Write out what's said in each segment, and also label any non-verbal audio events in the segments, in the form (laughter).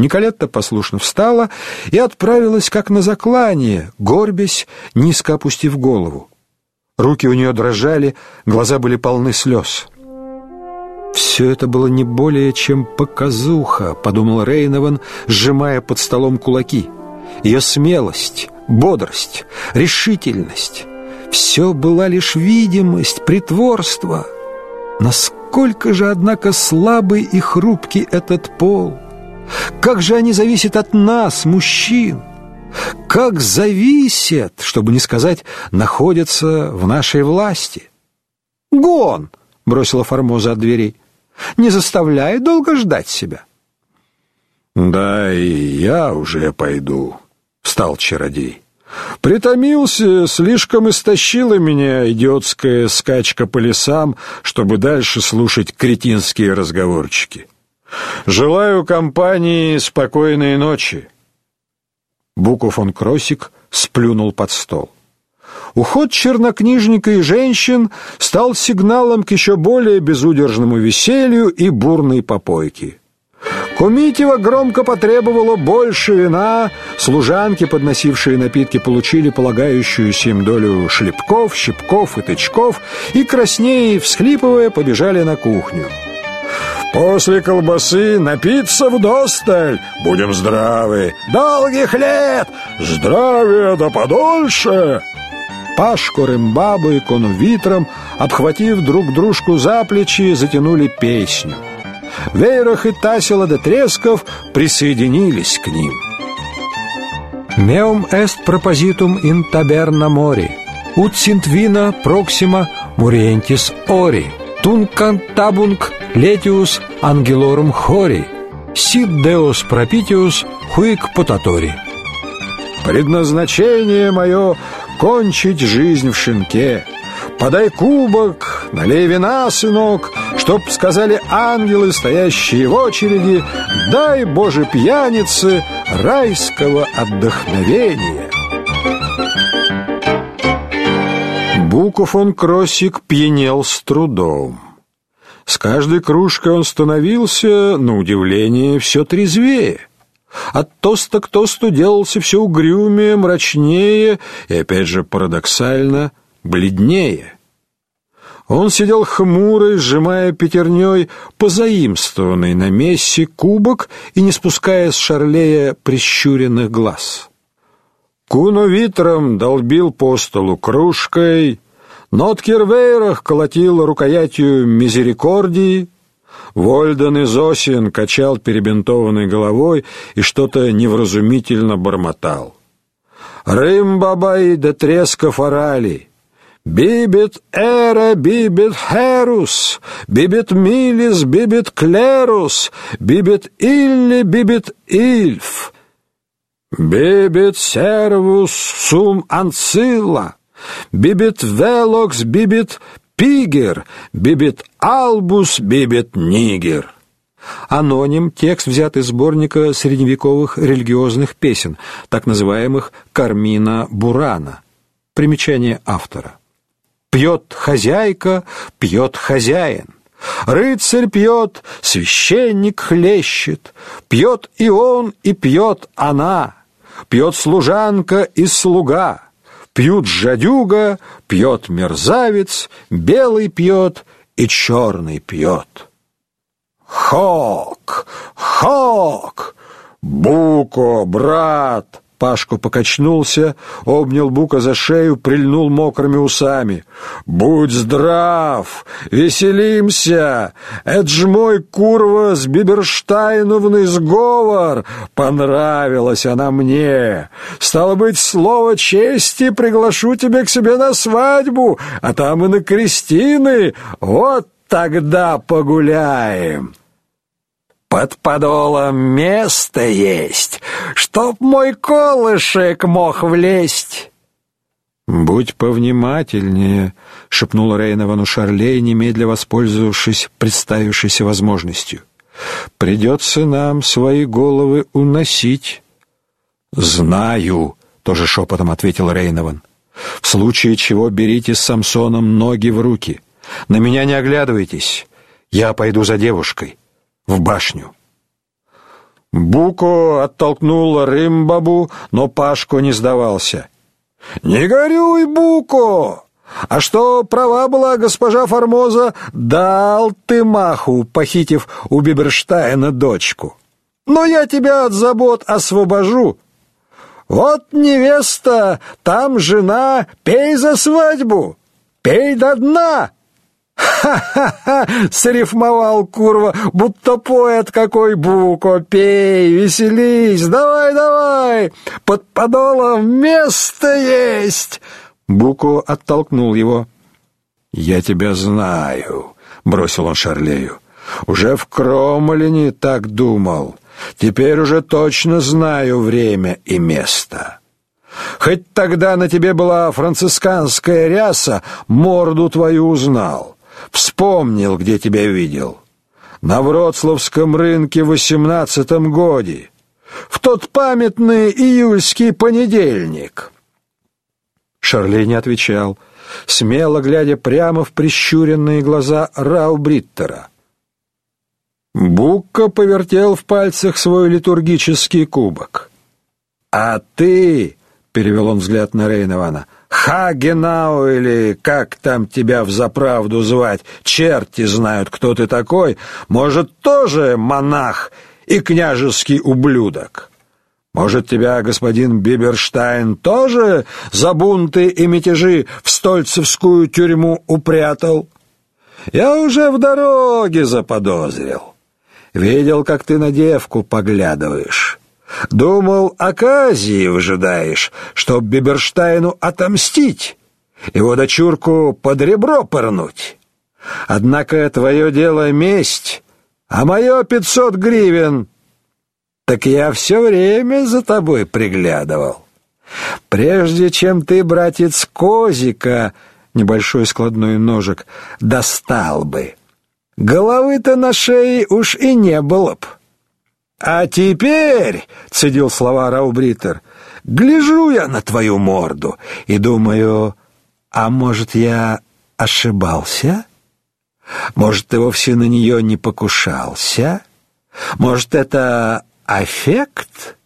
Николетта послушно встала и отправилась как на заклание, горбясь, низко опустив голову. Руки у нее дрожали, глаза были полны слез. «Все это было не более чем показуха», — подумал Рейнован, сжимая под столом кулаки. Ее смелость, бодрость, решительность — все была лишь видимость, притворство. Насколько же, однако, слабый и хрупкий этот пол! Как же они зависят от нас, мужчин! Как зависят, чтобы не сказать, находятся в нашей власти! «Гон!» — бросила Формоза от дверей. «Не заставляй долго ждать себя!» «Да и я уже пойду», — встал чародей. «Притомился, слишком истощила меня идиотская скачка по лесам, чтобы дальше слушать кретинские разговорчики. Желаю компании спокойной ночи». Буков фон Кросик сплюнул под стол. Уход чернокнижника и женщин стал сигналом к еще более безудержному веселью и бурной попойке. Кумитева громко потребовала больше вина, служанки, подносившие напитки, получили полагающуюся им долю шлепков, щипков и тычков, и краснее, всхлипывая, побежали на кухню. После колбасы напиться вдосталь, будем здравы. Долгих лет, здравия да подольше. Пашко, Рымбабу и Конвитром, обхватив друг дружку за плечи, затянули песню. Вейрах и Тасила де Тресков присоединились к ним. «Меум эст пропозитум ин таберна мори, ut sint vina proxima murientis tuncantabunc letius angelorum hori, sit deus propitius huic potatori». «Предназначение мое — кончить жизнь в шинке». Подай кубок, налей вина, сынок, Чтоб сказали ангелы, стоящие в очереди, Дай, Боже, пьянице райского отдохновения. Буков он Кросик пьянел с трудом. С каждой кружкой он становился, на удивление, все трезвее. От тоста к тосту делался все угрюмее, мрачнее и, опять же, парадоксально, бледнее. Он сидел хмурый, сжимая пятерней позаимствованный на мессе кубок и не спуская с Шарлея прищуренных глаз. Куно витром долбил по столу кружкой, Ноткервейрах колотил рукоятью мизерикордии, Вольден из Осин качал перебинтованной головой и что-то невразумительно бормотал. Рым-бабай да тресков орали — Бибит эра, бибит херус, бибит милис, бибит клерус, бибит илли, бибит ильф. Бибит сервус сум анцилла, бибит велокс, бибит пигер, бибит албус, бибит нигер. Аноним – текст, взятый из сборника средневековых религиозных песен, так называемых «Кармина Бурана». Примечание автора. Пьет хозяйка, пьет хозяин. Рыцарь пьет, священник хлещет, Пьет и он, и пьет она, Пьет служанка и слуга, Пьют жадюга, пьет мерзавец, Белый пьет и черный пьет. Хок, хок, Буко, брат, Пашку покачнулся, обнял Бука за шею, прильнул мокрыми усами. «Будь здрав! Веселимся! Это ж мой, курва, с Биберштайновный сговор! Понравилась она мне! Стало быть, слово чести приглашу тебя к себе на свадьбу, а там и на крестины! Вот тогда погуляем!» Под подолом место есть, чтоб мой колышек мог влезть. «Будь повнимательнее», — шепнул Рейновану Шарлей, немедля воспользовавшись представившейся возможностью. «Придется нам свои головы уносить». «Знаю», — тоже шепотом ответил Рейнован. «В случае чего берите с Самсоном ноги в руки. На меня не оглядывайтесь. Я пойду за девушкой» в башню. Буко оттолкнул Рымбабу, но Пашко не сдавался. «Не горюй, Буко! А что права была госпожа Формоза, дал ты маху, похитив у Биберштайна дочку. Но я тебя от забот освобожу. Вот невеста, там жена, пей за свадьбу, пей до дна!» «Ха-ха-ха!» — срифмовал курва, будто поэт какой буко. «Пей, веселись, давай-давай! Под подолом место есть!» Буко оттолкнул его. «Я тебя знаю», — бросил он Шарлею. «Уже в Кромолине так думал. Теперь уже точно знаю время и место». Хоть тогда на тебе была францисканская ряса, морду твою узнал. Вспомнил, где тебя видел. На Вроцлавском рынке в восемнадцатом годе. В тот памятный июльский понедельник. Шарлей не отвечал, смело глядя прямо в прищуренные глаза Раубриттера. Букка повертел в пальцах свой литургический кубок. «А ты...» — перевел он взгляд на Рейнована — Хагенау или как там тебя в заправду звать, черти знают, кто ты такой, может, тоже монах и княжеский ублюдок. Может, тебя господин Биберштайн тоже за бунты и мятежи в стольцевскую тюрьму упрятал? Я уже в дороге заподозрил. Видел, как ты на девку поглядываешь. Думал, оказии выжидаешь, чтоб Биберштайну отомстить, его дочурку под ребро пырнуть. Однако твое дело месть, а мое пятьсот гривен. Так я все время за тобой приглядывал. Прежде чем ты, братец Козика, небольшой складной ножик, достал бы, головы-то на шее уж и не было б. «А теперь», — цедил слова Раубриттер, — «гляжу я на твою морду и думаю, а может, я ошибался? Может, ты вовсе на нее не покушался? Может, это аффект?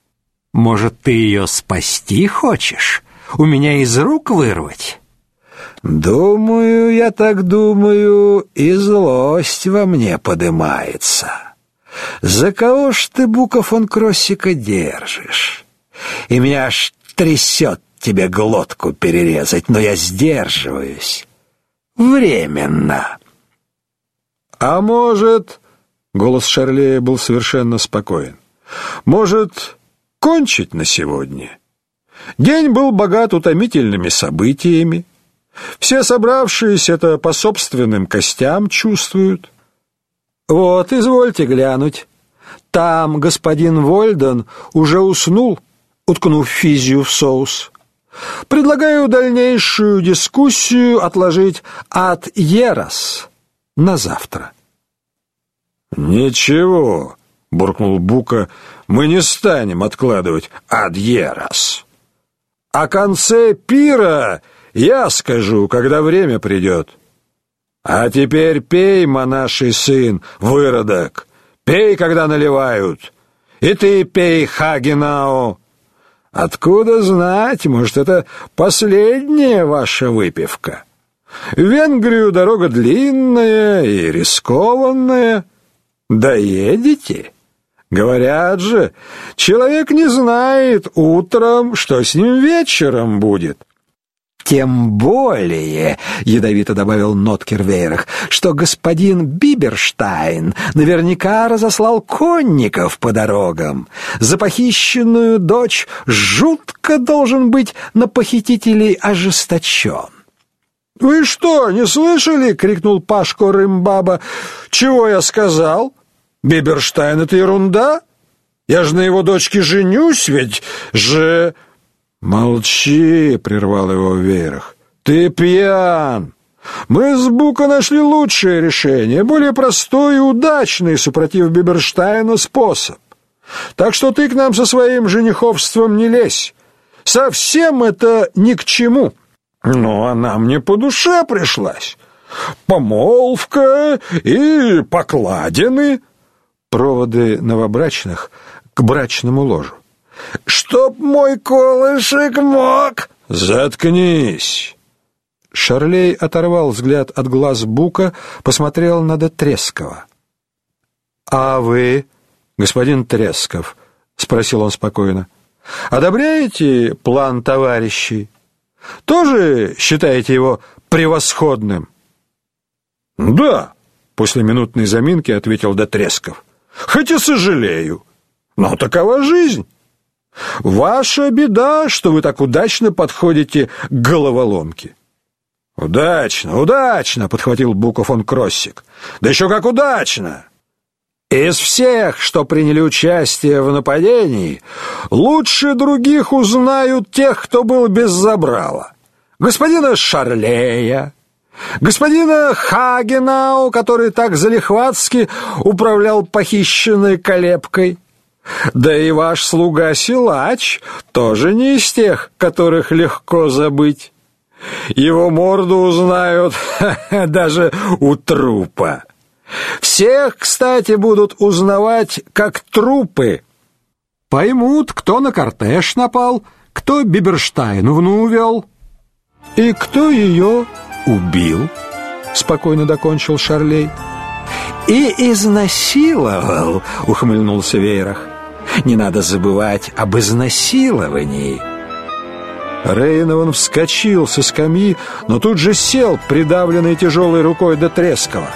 Может, ты ее спасти хочешь? У меня из рук вырвать?» «Думаю, я так думаю, и злость во мне подымается». За кого ж ты, Бука фон Кроссика, держишь? И меня аж трясет тебе глотку перерезать, но я сдерживаюсь. Временно. А может... Голос Шарлея был совершенно спокоен. Может, кончить на сегодня? День был богат утомительными событиями. Все собравшиеся это по собственным костям чувствуют. Вот, извольте глянуть. Там господин Вольден уже уснул, уткнув физию в соус. Предлагаю дальнейшую дискуссию отложить от Ерас на завтра. Ничего, буркнул Бука. Мы не станем откладывать ад Ерас. О конце пира я скажу, когда время придет. А теперь пей, монаший сын, выродок, пей, когда наливают. И ты пей, Хагенау. Откуда знать, может, это последняя ваша выпивка? В Венгрию дорога длинная и рискованная. Доедете? Говорят же, человек не знает утром, что с ним вечером будет. Тем более, ядовито добавил Ноткер Вейрах, что господин Биберштайн наверняка разослал конников по дорогам. За похищенную дочь жутко должен быть на похитителей ожесточен. «Вы что, не слышали?» — крикнул Пашко Рымбаба. «Чего я сказал? Биберштайн — это ерунда. Я же на его дочке женюсь, ведь же...» «Молчи!» — прервал его Вейрах. «Ты пьян! Мы с Бука нашли лучшее решение, более простой и удачный, супротив Биберштайна, способ. Так что ты к нам со своим жениховством не лезь. Совсем это ни к чему. Но она мне по душе пришлась. Помолвка и покладины». Проводы новобрачных к брачному ложу. «Чтоб мой колышек мог!» «Заткнись!» Шарлей оторвал взгляд от глаз Бука, посмотрел на Дотрескова. «А вы, господин Тресков?» — спросил он спокойно. «Одобряете план товарищей? Тоже считаете его превосходным?» «Да», — после минутной заминки ответил Дотресков. «Хоть и сожалею, но такова жизнь. Ваша беда, что вы так удачно подходите к головоломке». «Удачно, удачно!» — подхватил Буков он Кроссик. «Да еще как удачно!» Из всех, что приняли участие в нападении, лучше других узнают тех, кто был без забрала. Господина Шарлея, господина Хагенау, который так залихватски управлял похищенной колебкой, да и ваш слуга-силач тоже не из тех, которых легко забыть. Его морду узнают (laughs) даже у трупа. Всех, кстати, будут узнавать как трупы. Поймут, кто на кортеж напал, кто Биберштайновну увел и кто ее убил, спокойно докончил Шарлей. И изнасиловал, ухмыльнулся Вейрах. Не надо забывать об изнасиловании. Рейнован вскочил со скамьи, но тут же сел, придавленный тяжелой рукой до Трескова.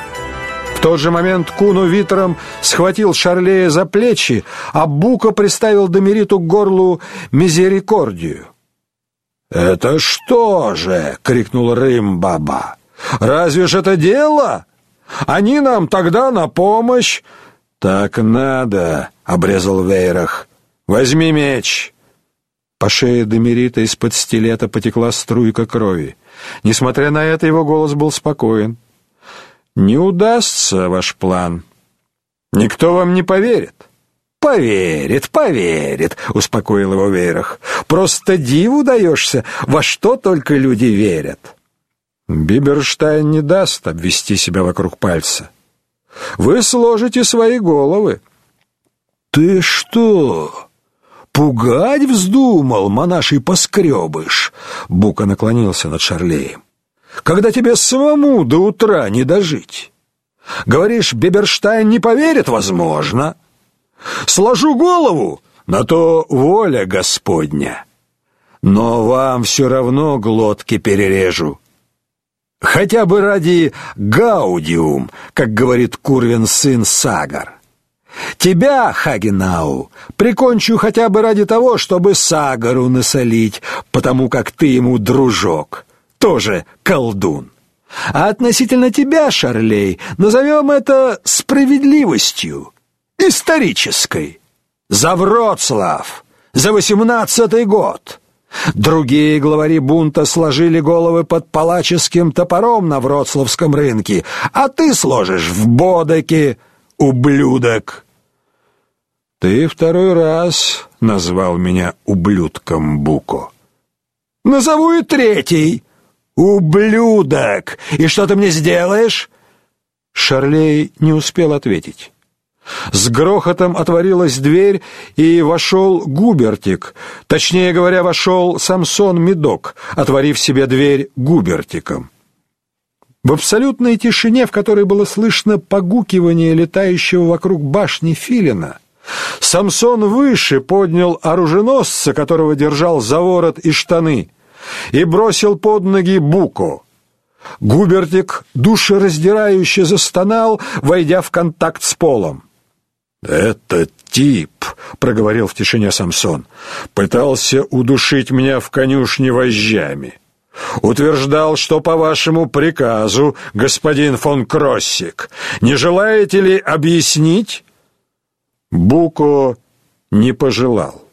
В тот же момент Куну Витером схватил Шарлея за плечи, а Бука приставил Домериту к горлу мизерикордию. «Это что же?» — крикнул Рым-баба. «Разве ж это дело? Они нам тогда на помощь!» «Так надо!» — обрезал Вейрах. «Возьми меч!» По шее Демерита из-под стилета потекла струйка крови. Несмотря на это, его голос был спокоен. «Не удастся ваш план. Никто вам не поверит». «Поверит, поверит», — успокоил его Вейрах. «Просто диву даешься, во что только люди верят». Биберштайн не даст обвести себя вокруг пальца. Вы сложите свои головы. «Ты что?» «Пугать вздумал, монаший поскребыш!» Бука наклонился над Шарлеем. «Когда тебе самому до утра не дожить!» «Говоришь, Беберштайн не поверит, возможно!» «Сложу голову, на то воля Господня!» «Но вам все равно глотки перережу!» «Хотя бы ради гаудиум, как говорит Курвин сын Сагар!» Тебя, Хагенау, прикончу хотя бы ради того, чтобы Сагару насолить, потому как ты ему дружок, тоже колдун. А относительно тебя, Шарлей, назовем это справедливостью, исторической. За Вроцлав, за восемнадцатый год. Другие главари бунта сложили головы под палаческим топором на Вроцлавском рынке, а ты сложишь в Бодеке, ублюдок. Ты второй раз назвал меня ублюдком, Буко. Назову и третий. Ублюдок. И что ты мне сделаешь? Шарлей не успел ответить. С грохотом отворилась дверь, и вошел Губертик. Точнее говоря, вошел Самсон Медок, отворив себе дверь Губертиком. В абсолютной тишине, в которой было слышно погукивание летающего вокруг башни филина, Самсон выше поднял оруженосца, которого держал за ворот и штаны, и бросил под ноги Буко. Губертик душераздирающе застонал, войдя в контакт с полом. «Этот тип», — проговорил в тишине Самсон, — «пытался удушить меня в конюшне вожжами. Утверждал, что по вашему приказу, господин фон Кроссик, не желаете ли объяснить?» Буко не пожелал.